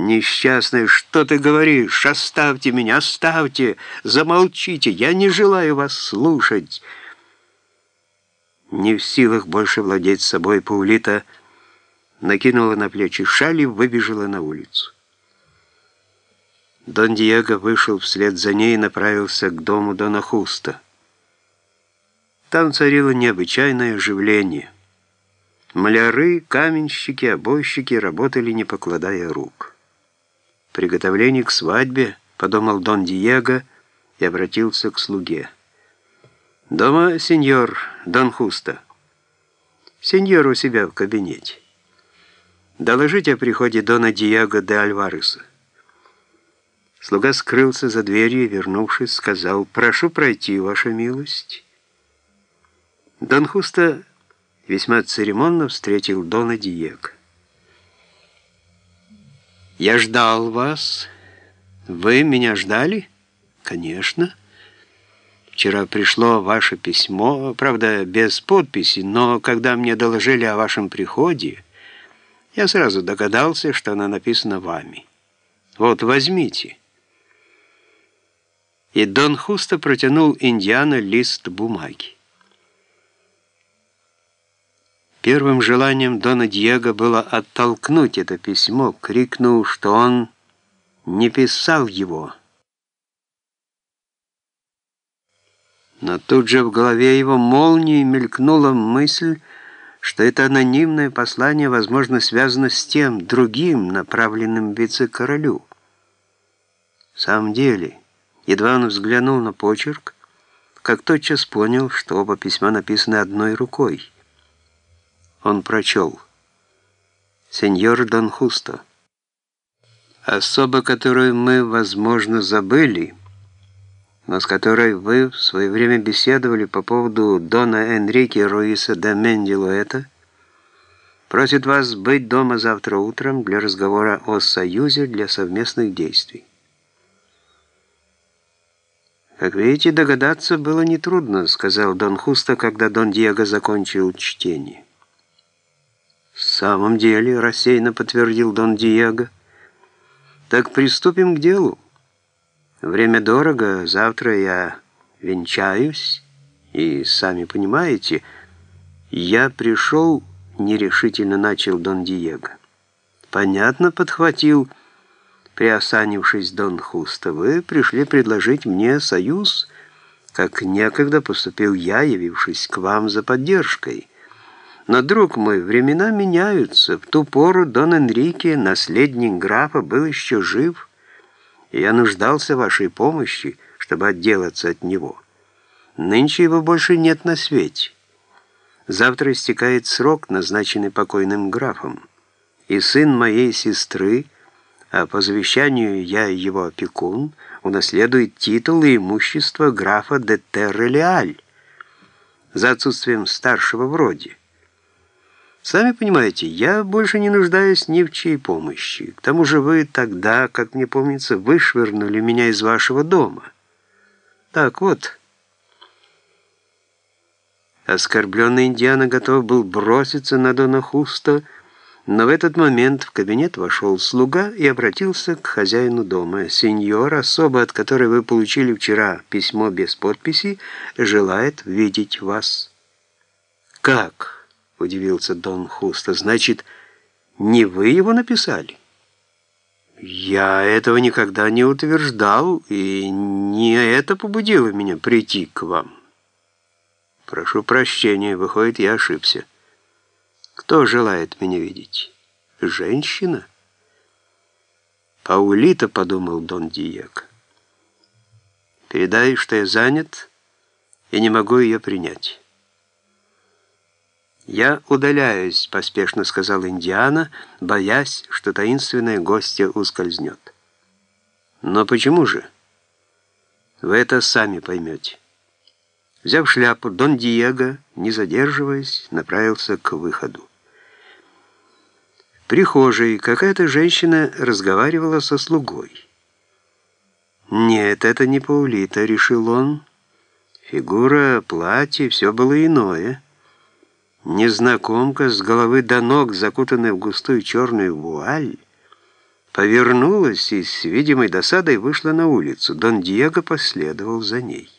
«Несчастный, что ты говоришь? Оставьте меня, оставьте! Замолчите! Я не желаю вас слушать!» Не в силах больше владеть собой, Паулита накинула на плечи шаль и выбежала на улицу. Дон Диего вышел вслед за ней и направился к дому Дона Хуста. Там царило необычайное оживление. Маляры, каменщики, обойщики работали, не покладая рук. «Приготовление к свадьбе», — подумал Дон Диего и обратился к слуге. «Дома сеньор Дон Хуста. Сеньор у себя в кабинете. Доложите о приходе Дона Диего де Альвареса». Слуга скрылся за дверью и, вернувшись, сказал, «Прошу пройти, ваша милость». Дон Хуста весьма церемонно встретил Дона Диего. «Я ждал вас. Вы меня ждали?» «Конечно. Вчера пришло ваше письмо, правда, без подписи, но когда мне доложили о вашем приходе, я сразу догадался, что оно написано вами. Вот, возьмите». И Дон Хуста протянул Индиана лист бумаги. Первым желанием Дона Диего было оттолкнуть это письмо, крикнув, что он не писал его. Но тут же в голове его молнией мелькнула мысль, что это анонимное послание, возможно, связано с тем другим, направленным вице-королю. В самом деле, едва он взглянул на почерк, как тотчас понял, что оба письма написаны одной рукой. Он прочел. «Сеньор Дон Хусто, особа, которую мы, возможно, забыли, но с которой вы в свое время беседовали по поводу Дона Энрике Руиса де Мендилуэта, просит вас быть дома завтра утром для разговора о союзе для совместных действий. «Как видите, догадаться было нетрудно», — сказал Дон Хуста, когда Дон Диего закончил чтение. «В самом деле», — рассеянно подтвердил Дон Диего. «Так приступим к делу. Время дорого, завтра я венчаюсь, и, сами понимаете, я пришел...» — нерешительно начал Дон Диего. «Понятно», — подхватил, приосанившись Дон Хуста. «Вы пришли предложить мне союз, как некогда поступил я, явившись к вам за поддержкой». Но, друг мой, времена меняются. В ту пору Дон Энрике, наследник графа, был еще жив, и я нуждался в вашей помощи, чтобы отделаться от него. Нынче его больше нет на свете. Завтра истекает срок, назначенный покойным графом, и сын моей сестры, а по завещанию я его опекун, унаследует титул и имущество графа де Террелиаль за отсутствием старшего в роде. Сами понимаете, я больше не нуждаюсь ни в чьей помощи. К тому же вы тогда, как мне помнится, вышвырнули меня из вашего дома. Так вот. Оскорбленный Индиана готов был броситься на Дона Хуста, но в этот момент в кабинет вошел слуга и обратился к хозяину дома. «Сеньор, особо от которой вы получили вчера письмо без подписи, желает видеть вас». «Как?» — удивился Дон Хуста. «Значит, не вы его написали?» «Я этого никогда не утверждал, и не это побудило меня прийти к вам. Прошу прощения, выходит, я ошибся. Кто желает меня видеть? Женщина?» «Паулита», — подумал Дон Диего. «Передай, что я занят и не могу ее принять». «Я удаляюсь», — поспешно сказал Индиана, боясь, что таинственная гостья ускользнет. «Но почему же?» «Вы это сами поймете». Взяв шляпу, Дон Диего, не задерживаясь, направился к выходу. В прихожей какая-то женщина разговаривала со слугой. «Нет, это не Паулита», — решил он. Фигура, платье, все было иное. Незнакомка с головы до ног, закутанная в густую черную вуаль, повернулась и с видимой досадой вышла на улицу. Дон Диего последовал за ней.